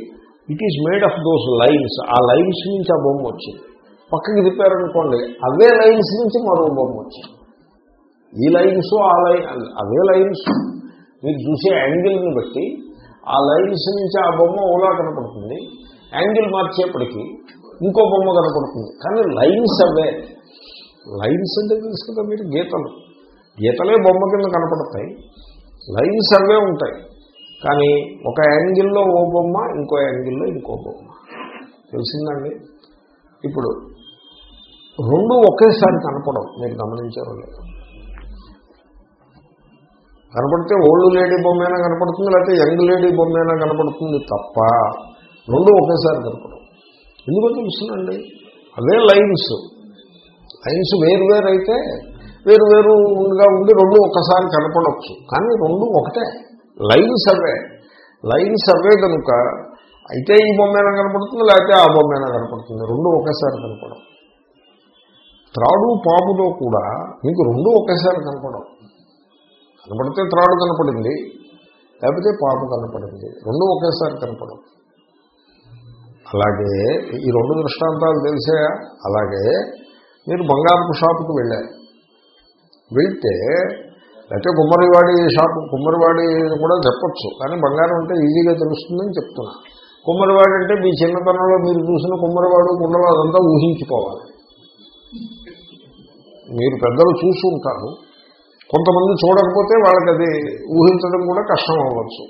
S1: It is made of those lines ఆ లైన్స్ నుంచి ఆ బొమ్మ వచ్చింది. పక్కకి తిప్పారనుకోండి అవే లైన్స్ నుంచి మరో బొమ్మ వచ్చింది. ఈ లైన్స్ ఆ లైన్ అవే లైన్స్ మీరు చూసే యాంగిల్ని బట్టి ఆ లైన్స్ నుంచి ఆ బొమ్మ ఓలా కనపడుతుంది. యాంగిల్ మార్చేపటికి ఇంకో బొమ్మ కనపడుతుంది. కానీ లైన్స్ అవే. లైన్స్ అంటే తెలుసు కదా మీరు గీతలు. గీతలే బొమ్మ కింద కనపడతాయి. లైన్స్ అవే ఉంటాయి. కానీ ఒక యాంగిల్లో ఓ బొమ్మ ఇంకో యాంగిల్లో ఇంకో బొమ్మ. తెలిసిందండి ఇప్పుడు రెండు ఒకేసారి కనపడం మీరు గమనించారు లేదు. కనపడితే ఓల్డ్ లేడీ బొమ్మైనా కనపడుతుంది లేకపోతే యంగ్ లేడీ బొమ్మైనా కనపడుతుంది తప్ప రెండు ఒకేసారి కనపడం ఎందుకో తెలుసునండి అవే లైన్స్. లైన్స్ వేరు వేరు అయితే వేరు వేరుగా ఉండి రెండు ఒక్కసారి కనపడవచ్చు కానీ రెండు ఒకటే. లైన్స్ అవే. లైన్స్ అవే కనుక అయితే ఈ బొమ్మైనా కనపడుతుంది లేకపోతే ఆ బొమ్మైనా కనపడుతుంది. రెండు ఒకేసారి కనపడం త్రాడు పాములో కూడా మీకు రెండు ఒకేసారి కనపడవు. కనపడితే త్రాడు కనపడింది లేకపోతే పాము కనపడింది రెండు ఒకేసారి కనపడవు. అలాగే ఈ రెండు దృష్టాంతాలు తెలిసాయా? అలాగే మీరు బంగారపు షాపుకి వెళ్ళారు. వెళ్తే అయితే కుమ్మరివాడి షాపు కుమ్మరివాడి కూడా చెప్పచ్చు కానీ బంగారం అంటే ఈజీగా తెలుస్తుందని చెప్తున్నా. కుమ్మరివాడు అంటే మీ చిన్నతనంలో మీరు చూసిన కుమ్మరివాడు కుండలో అదంతా ఊహించుకోవాలి. మీరు పెద్దలు చూసి ఉంటారు. కొంతమంది చూడకపోతే వాళ్ళకి అది ఊహించడం కూడా కష్టం అవ్వచ్చు.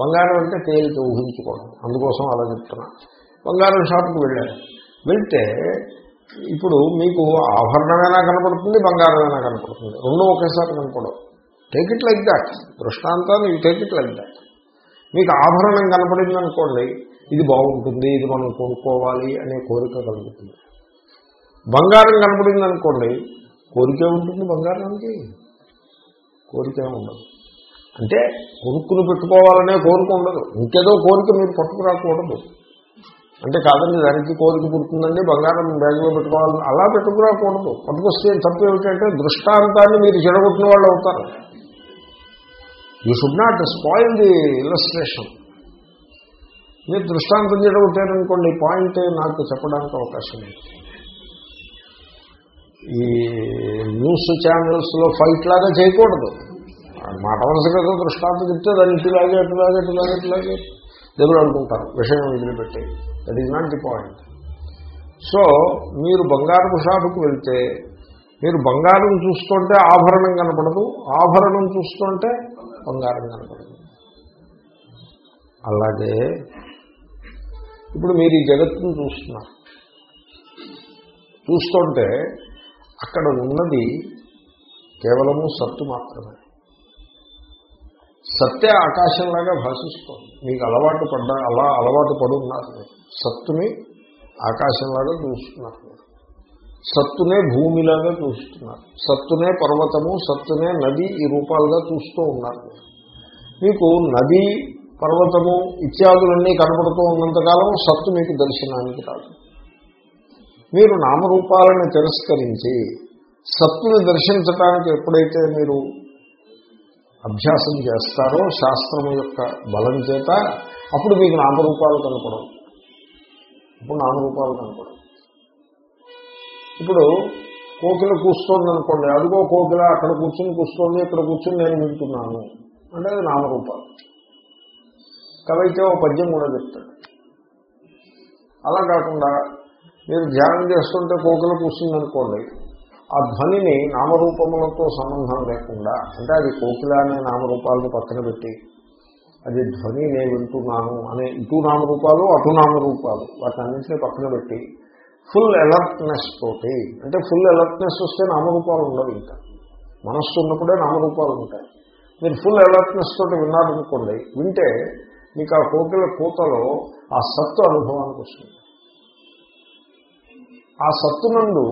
S1: బంగారం అంటే తేలిక ఊహించుకోవడం. అందుకోసం అలా చెప్తున్నా. బంగారం షాప్కి వెళ్ళారు వెళ్తే ఇప్పుడు మీకు ఆభరణమైనా కనపడుతుంది బంగారమైనా కనపడుతుంది? రెండు ఒకేసారి కనపడవు. టేక్ ఇట్ లైక్ దాట్ దృష్టాంతాన్ని టేక్ ఇట్ లైక్ దాట్ మీకు ఆభరణం కనపడింది అనుకోండి ఇది బాగుంటుంది ఇది మనం కొనుక్కోవాలి అనే కోరిక కలుగుతుంది. బంగారం కనపడింది అనుకోండి కోరికే ఉంటుంది బంగారానికి. కోరికే ఉండదు. అంటే కొనుక్కుని పెట్టుకోవాలనే కోరిక ఉండదు. ఇంకేదో కోరిక మీరు పట్టుకురాకూడదు. అంటే కాదండి దానికి కోరిక పుడుతుందండి బంగారం బ్యాగ్లో పెట్టుకోవాలని అలా పెట్టుకురాకూడదు. పట్టుకొస్తే తప్పు ఏమిటంటే దృష్టాంతాన్ని మీరు చెడగొట్టిన వాళ్ళు అవుతారు. You should not spoil the illustration మీరు దృష్టాంతం చెడగొట్టారనుకోండి పాయింట్ నాకు చెప్పడానికి అవకాశం లేదు. ఈ న్యూస్ ఛానల్స్లో ఫైట్ లాగా చేయకూడదు. మాట వలసగా దృష్టాంతం చెప్తే దాన్ని ఇటులాగే ఇటులాగే ఇటులాగే ఇటులాగే దెబ్బలు అనుకుంటారు విషయం వదిలిపెట్టి. That is not the point so మీరు బంగారపు షాపుకి వెళ్తే మీరు బంగారం చూస్తుంటే ఆభరణం కనపడదు ఆభరణం చూస్తుంటే బంగారం కనపడదు. అలాగే ఇప్పుడు మీరు ఈ జగత్తును చూస్తున్నారు. చూస్తుంటే అక్కడ ఉన్నది కేవలము సత్తు మాత్రమే. సత్తే ఆకాశంలాగా భాషిస్తోంది. మీకు అలవాటు పడ్డ అలా అలవాటు పడున్నారు సత్తుని ఆకాశంలాగా చూస్తున్నారు సత్తునే భూమిలాగా చూస్తున్నారు. సత్తునే పర్వతము సత్తునే నది ఈ రూపాలుగా చూస్తూ ఉన్నారు మీకు నది పర్వతము ఇత్యాదులన్నీ కనపడుతూ ఉన్నంతకాలం సత్తు మీకు దర్శనానికి రాదు. మీరు నామరూపాలను తిరస్కరించి సత్తుని దర్శించడానికి ఎప్పుడైతే మీరు అభ్యాసం చేస్తారో శాస్త్రం యొక్క బలం చేత అప్పుడు మీకు నామరూపాలు కనపడవు. ఇప్పుడు నామరూపాలు కనపడవు. ఇప్పుడు కోకిల కూస్తోంది అనుకోండి అదిగో కోకిల అక్కడ కూర్చుని కూస్తోంది ఇక్కడ కూర్చుని నేను వింటున్నాను అంటే అది నామరూపాలు. కవైతే ఓ పద్యం కూడా చెప్తాడు. అలా కాకుండా మీరు ధ్యానం చేస్తుంటే కోకిల కూర్చుందనుకోండి ఆ ధ్వనిని నామరూపములతో సంబంధం లేకుండా అంటే అది కోకిల అనే నామరూపాలను పక్కన పెట్టి అది ధ్వని నేను వింటున్నాను అనే ఇటు నామరూపాలు అటు నామరూపాలు వాటన్నింటినీ పక్కన పెట్టి ఫుల్ అలర్ట్నెస్ తోటి అంటే ఫుల్ అలర్ట్నెస్ వస్తే నామరూపాలు ఉండవు ఇంకా. మనస్సు ఉన్నప్పుడే నామరూపాలు ఉంటాయి. మీరు ఫుల్ అలర్ట్నెస్ తోటి విన్నారనుకోండి వింటే మీకు ఆ కోకిల కూతలో ఆ సత్తు అనుభవానికి వస్తుంది. ఆ సత్తునందు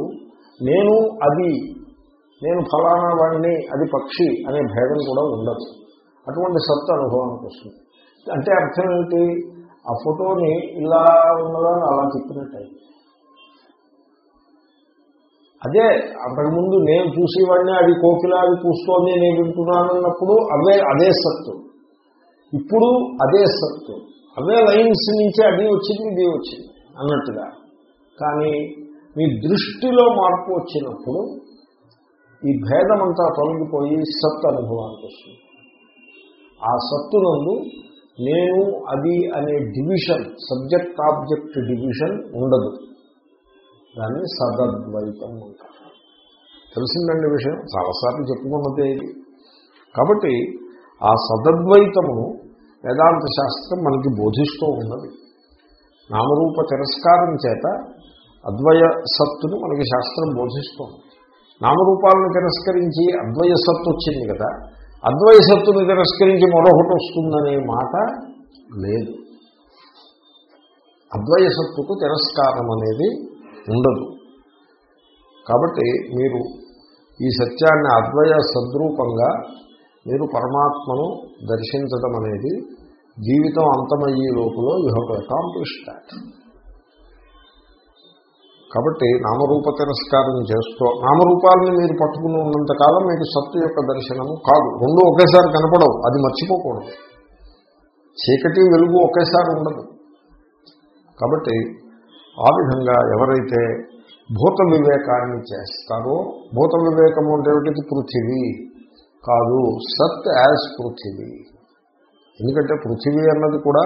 S1: నేను అది నేను ఫలానా వాడిని అది పక్షి అనే భేదం కూడా ఉండదు. అటువంటి సత్తు అనుభవానికి వస్తుంది. అంటే అర్థం ఏంటి ఆ ఫోటోని ఇలా ఉన్నదాన్ని అలా చెప్పినట్టు అదే అంతకుముందు నేను చూసేవాడిని అది కోకిల అది కూస్తోంది నేను వింటున్నాను అన్నప్పుడు అవే అదే సత్తు. ఇప్పుడు అదే సత్తు. అవే లైన్స్ నుంచి అది వచ్చింది ఇది వచ్చింది అన్నట్టుగా. కానీ మీ దృష్టిలో మార్పు వచ్చినప్పుడు ఈ భేదమంతా తొలగిపోయి సత్ అనుభవానికి వస్తుంది. ఆ సత్తునందు నేను అది అనే డివిజన్ సబ్జెక్ట్ ఆబ్జెక్ట్ డివిజన్ ఉండదు. దాన్ని సదద్వైతం అంటారు. తెలిసిందండి విషయం? చాలాసార్లు చెప్పుకున్నదే ఇది. కాబట్టి ఆ సదద్వైతమును వేదాంత శాస్త్రం మనకి బోధిస్తూ ఉన్నది. నామరూప తిరస్కారం చేత అద్వయ సత్తును మనకి శాస్త్రం బోధిస్తోంది. నామరూపాలను తిరస్కరించి అద్వయ సత్తు వచ్చింది కదా అద్వయ సత్తుని తిరస్కరించి మరొకటి వస్తుందనే మాట లేదు. అద్వయ సత్తుకు తిరస్కారం అనేది ఉండదు. కాబట్టి మీరు ఈ సత్యాన్ని అద్వయ సద్రూపంగా మీరు పరమాత్మను దర్శించడం అనేది జీవితం అంతమయ్యే లోపల you have to accomplish that కాబట్టి నామరూప తిరస్కారం చేస్తూ నామరూపాలని మీరు పట్టుకుని ఉన్నంతకాలం మీకు సత్తు యొక్క దర్శనము కాదు. రెండు ఒకేసారి కనపడవు. అది మర్చిపోకూడదు. చీకటి వెలుగు ఒకేసారి ఉండదు. కాబట్టి ఆ విధంగా ఎవరైతే భూత వివేకాన్ని చేస్తారో భూత వివేకము అంటే ఏమిటి పృథివీ. కాదు సత్ యాజ్ పృథివీ. ఎందుకంటే పృథివీ అన్నది కూడా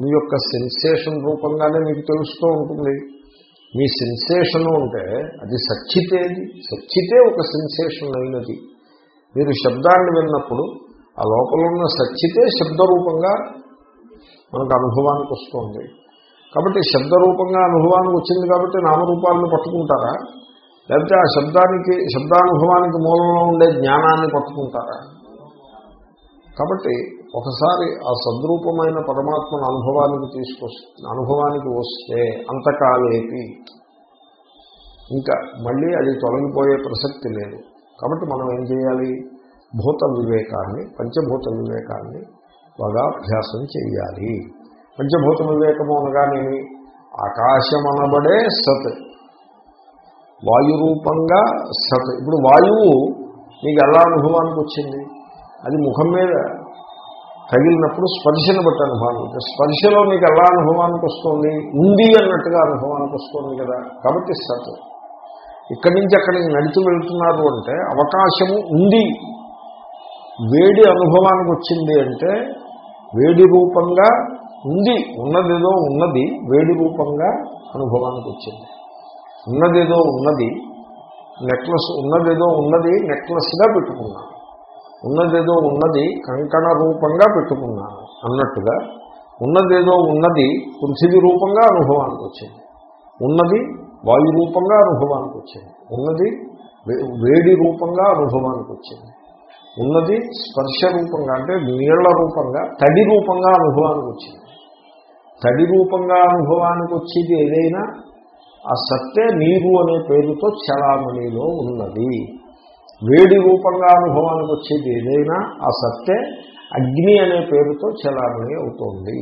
S1: మీ యొక్క సెన్సేషన్ రూపంగానే మీకు తెలుస్తూ ఉంటుంది. మీ సెన్సేషన్ ఉంటే అది సచ్చితేది సచ్చితే ఒక సెన్సేషన్ అయినది. మీరు శబ్దాన్ని విన్నప్పుడు ఆ లోపల ఉన్న సచ్చితే శబ్దరూపంగా మనకు అనుభవానికి వస్తుంది. కాబట్టి శబ్దరూపంగా అనుభవానికి వచ్చింది కాబట్టి నామరూపాలను పట్టుకుంటారా? లేకపోతే ఆ శబ్దానికి శబ్దానుభవానికి మూలంలో ఉండే జ్ఞానాన్ని పట్టుకుంటారా? కాబట్టి ఒకసారి ఆ సద్రూపమైన పరమాత్మను అనుభవానికి తీసుకొస్తే అనుభవానికి వస్తే అంతకాలేపి. ఇంకా మళ్ళీ అది తొలగిపోయే ప్రసక్తి లేదు. కాబట్టి మనం ఏం చేయాలి? భూత వివేకాన్ని పంచభూత వివేకాన్ని బాగా అభ్యాసం చేయాలి. పంచభూత వివేకము అనగానేమి? ఆకాశమనబడే సత్. వాయురూపంగా సత్. ఇప్పుడు వాయువు మీకు ఎలా అనుభవానికి వచ్చింది? అది ముఖం మీద తగిలినప్పుడు స్పర్శను బట్టి అనుభవానికి స్పర్శలో మీకు ఎలా అనుభవానికి వస్తుంది? ఉంది అన్నట్టుగా అనుభవానికి వస్తుంది కదా. కాబట్టి సత్. ఇక్కడి నుంచి అక్కడికి నడిచి వెళ్తున్నారు అంటే అవకాశము ఉంది. వేడి అనుభవానికి వచ్చింది అంటే వేడి రూపంగా ఉంది. ఉన్నదేదో ఉన్నది వేడి రూపంగా అనుభవానికి వచ్చింది. ఉన్నదేదో ఉన్నది నెక్లెస్ ఉన్నదేదో ఉన్నది నెక్లెస్గా పెట్టుకున్నాను. ఉన్నదేదో ఉన్నది కంకణ రూపంగా పెట్టుకున్నాను అన్నట్టుగా ఉన్నదేదో ఉన్నది పృథివీ రూపంగా అనుభవానికి వచ్చింది. ఉన్నది వాయు రూపంగా అనుభవానికి వచ్చింది. ఉన్నది వేడి రూపంగా అనుభవానికి వచ్చింది. ఉన్నది స్పర్శ రూపంగా అంటే నీళ్ళ రూపంగా తడి రూపంగా అనుభవానికి వచ్చింది. తడి రూపంగా అనుభవానికి వచ్చేది ఏదైనా ఆ సత్తే నీరు అనే పేరుతో చలామణిలో ఉన్నది. వేడి రూపంగా అనుభవానికి వచ్చేది ఏదైనా ఆ సత్తే అగ్ని అనే పేరుతో చలామణి అవుతోంది.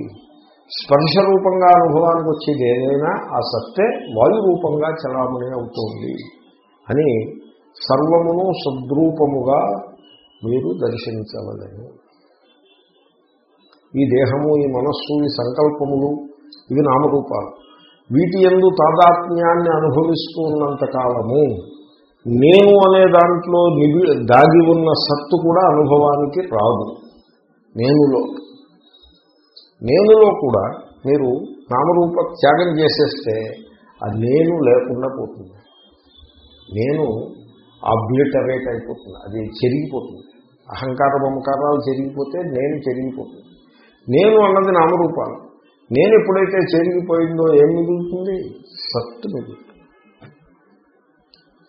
S1: స్పర్శ రూపంగా అనుభవానికి వచ్చేది ఏదైనా ఆ సత్తే వాయు రూపంగా చలామణి అవుతోంది అని సర్వమును సద్రూపముగా మీరు దర్శించవలేము ఈ దేహము ఈ మనస్సు ఈ సంకల్పములు ఇవి నామరూపాలు. వీటి ఎందు తాదాత్మ్యాన్ని అనుభవిస్తూ ఉన్నంత కాలము నేను అనే దాంట్లో నిబి దాగి ఉన్న సత్తు కూడా అనుభవానికి రాదు. నేనులో. నేనులో కూడా మీరు నామరూప త్యాగం చేసేస్తే ఆ నేను లేకుండా పోతుంది. నేను అబ్లిటరేట్ అయిపోతుంది అది చెరిగిపోతుంది. అహంకార మమకారాలు చెరిగిపోతే నేను చెరిగిపోతుంది. నేను అన్నది నామరూపాలు. నేను ఎప్పుడైతే చెరిగిపోయిందో ఏం మిగులుతుంది? సత్తు మిగులుతుంది.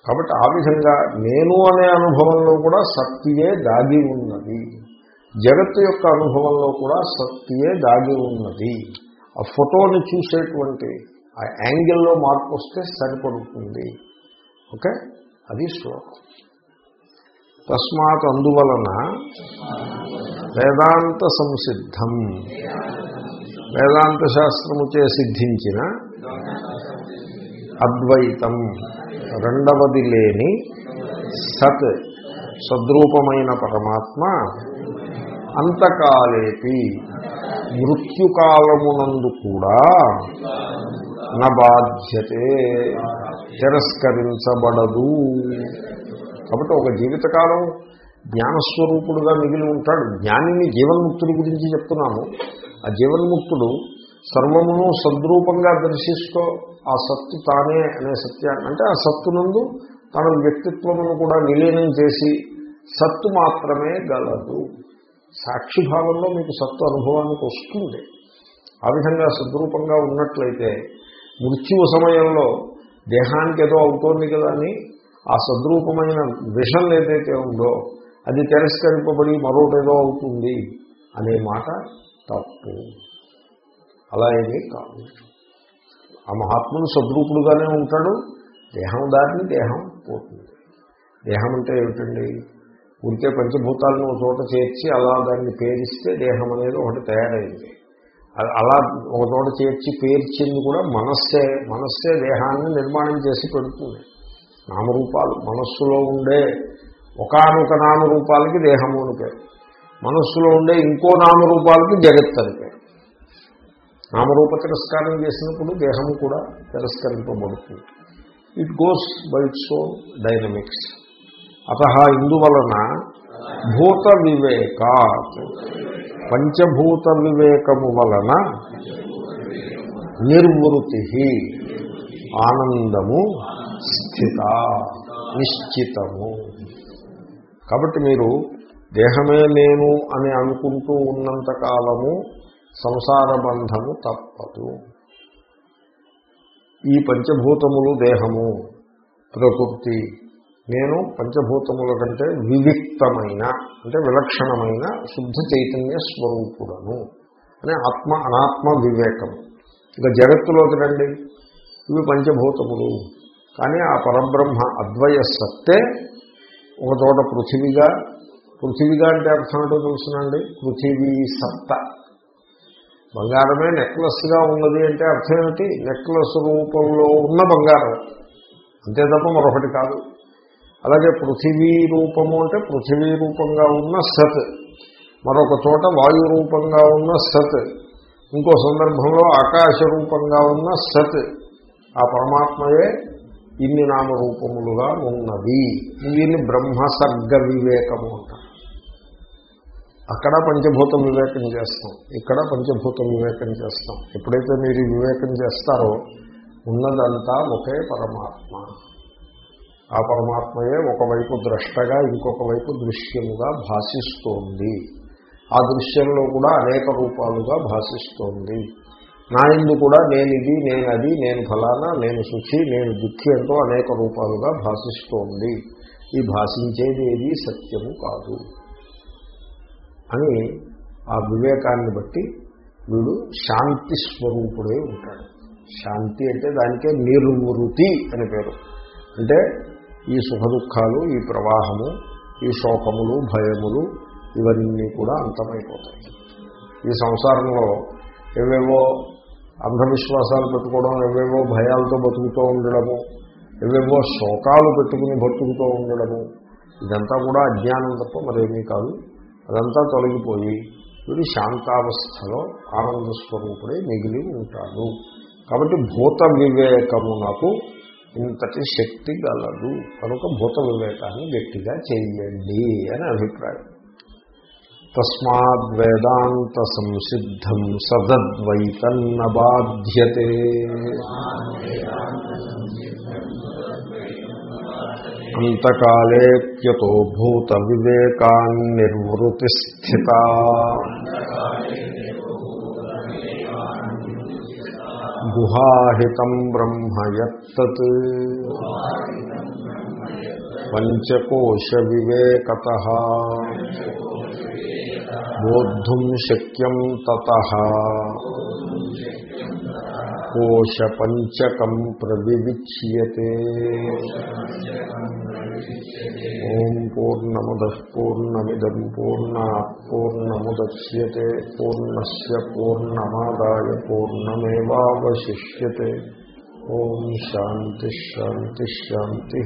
S1: కాబట్టి ఆ విధంగా నేను అనే అనుభవంలో కూడా సత్తియే దాగి ఉన్నది. జగత్తు యొక్క అనుభవంలో కూడా సత్తియే దాగి ఉన్నది. ఆ ఫోటోని చూసేటువంటి ఆ యాంగిల్లో మార్పు వస్తే సరిపడుతుంది. ఓకే? అది శ్లోకం. తస్మాత్ అందువలన వేదాంత సంసిద్ధం. వేదాంత శాస్త్రముచే సిద్ధించిన అద్వైతం. రెండవది లేని సత్ సద్రూపమైన పరమాత్మ అంతకాలేపి మృత్యుకాలమునందు కూడా నబాధ్యతే తిరస్కరించబడదు. కాబట్టి ఒక జీవితకాలం జ్ఞానస్వరూపుడుగా మిగిలి ఉంటాడు. జ్ఞానిని జీవన్ముక్తుడి గురించి చెప్తున్నాము ఆ జీవన్ముక్తుడు సర్వమును సద్రూపంగా దర్శిస్తూ ఆ సత్తు తానే అనే సత్యాన్ని అంటే ఆ సత్తునందు తన వ్యక్తిత్వమును కూడా విలీనం చేసి సత్తు మాత్రమే గలదు. సాక్షిభావంలో మీకు సత్తు అనుభవానికి వస్తుంది. ఆ విధంగా సద్రూపంగా ఉన్నట్లయితే మృత్యువు సమయంలో దేహానికి ఏదో అవుతోంది కదా అని ఆ సద్రూపమైన విషం ఏదైతే ఉందో అది తిరస్కరింపబడి మరొకటేదో అవుతుంది అనే మాట తప్పు. అలా ఏమీ కాదు. ఆ మహాత్ముడు సద్రూపుడుగానే ఉంటాడు. దేహం దాటిని దేహం పోతుంది. దేహం అంటే ఏమిటండి? ఉడికే పంచభూతాలను చోట చేర్చి అలా దాన్ని పేరిస్తే దేహం అనేది ఒకటి తయారైంది. అలా ఒక చోట చేర్చి పేర్చింది కూడా మనస్సే. మనస్సే దేహాన్ని నిర్మాణం చేసి పెడుతుంది. నామరూపాలు మనస్సులో ఉండే ఒకనొక నామరూపాలకి దేహము అని పేరు. మనస్సులో ఉండే ఇంకో నామరూపాలకి జగత్ అని నామరూప తిరస్కారం చేసినప్పుడు దేహము కూడా తిరస్కరింపబడుతుంది. It goes by its own dynamics అత ఇందువలన భూత వివేక పంచభూత వివేకము వలన నిర్వృతి ఆనందము స్థిత నిశ్చితము. కాబట్టి మీరు దేహమే నేను అని అనుకుంటూ ఉన్నంత కాలము సంసార బంధము తప్పదు. ఈ పంచభూతములు దేహము ప్రకృతి నేను పంచభూతముల కంటే వివిక్తమైన అంటే విలక్షణమైన శుద్ధ చైతన్య స్వరూపుడను అనే ఆత్మ అనాత్మ వివేకం. ఇక జగత్తులోకి రండి. ఇవి పంచభూతములు. కానీ ఆ పరబ్రహ్మ అద్వయ సత్తే ఒక చోట పృథివిగా పృథివిగా అంటే అర్థం ఏంటో తెలుసునండి? పృథివీ సత్త. బంగారమే నెక్లెస్గా ఉన్నది అంటే అర్థం ఏమిటి? నెక్లెస్ రూపంలో ఉన్న బంగారం. అంతే తప్ప మరొకటి కాదు. అలాగే పృథివీ రూపము అంటే పృథివీ రూపంగా ఉన్న సత్. మరొక చోట వాయు రూపంగా ఉన్న సత్. ఇంకో సందర్భంలో ఆకాశ రూపంగా ఉన్న సత్. ఆ పరమాత్మయే ఇన్ని నామరూపములుగా ఉన్నది. దీన్ని బ్రహ్మసర్గ వివేకము అంటారు అక్కడ పంచభూత వివేకం చేస్తాం ఇక్కడ పంచభూత వివేకం చేస్తాం. ఎప్పుడైతే మీరు వివేకం చేస్తారో ఉన్నదంతా ఒకే పరమాత్మ. ఆ పరమాత్మయే ఒకవైపు ద్రష్టగా ఇంకొక వైపు దృశ్యముగా భాషిస్తోంది. ఆ దృశ్యంలో కూడా అనేక రూపాలుగా భాషిస్తోంది. నా ఇందు కూడా నేను ఇది నేను అది నేను ఫలానా నేను సుఖి నేను దుఃఖి అంటూ అనేక రూపాలుగా భాషిస్తోంది. ఈ భాషించేది ఏది? సత్యము కాదు. అని ఆ వివేకాన్ని బట్టి వీడు శాంతి స్వరూపుడే ఉంటాడు. శాంతి అంటే దానికే నిర్వృతి అని పేరు. అంటే ఈ సుఖ దుఃఖాలు ఈ ప్రవాహము ఈ శోకములు భయములు ఇవన్నీ కూడా అంతమైపోతాయి. ఈ సంసారంలో ఏవేవో అంధవిశ్వాసాలు పెట్టుకోవడం ఏవేవో భయాలతో బతుకుతూ ఉండడము ఏవేవో శోకాలు పెట్టుకుని బతుకుతూ ఉండడము ఇదంతా కూడా అజ్ఞానం తప్ప మరేమీ కాదు. అదంతా తొలగిపోయి వీడు శాంతావస్థలో ఆనంద స్వరూపుడే మిగిలి ఉంటాడు. కాబట్టి భూత వివేకము నాకు ఇంతటి శక్తి గలదు. కనుక భూత వివేకాన్ని గట్టిగా చేయండి అని అభిప్రాయం. తస్మాద్ వేదాంత సంసిద్ధం సదద్వైతన్న బాధ్యతే अन्तकालेऽप्यतो भूतविवेकान्निर्वृतिस्थिता। गुहाहितम् ब्रह्म यत्तत्। पञ्चकोशविवेकतः। बोद्धुम् शक्यम् ततः। कोशपञ्चकम् प्रविविच्यते। తత కోశపంచకం ప్రవివిచ్యతే ఓం పూర్ణముద పూర్ణమిదం పూర్ణా పూర్ణముద్యతే పూర్ణస్ పూర్ణమాదాయ పూర్ణమేవాశిష్యతే ఓం శాంతి శాంతి శాంతి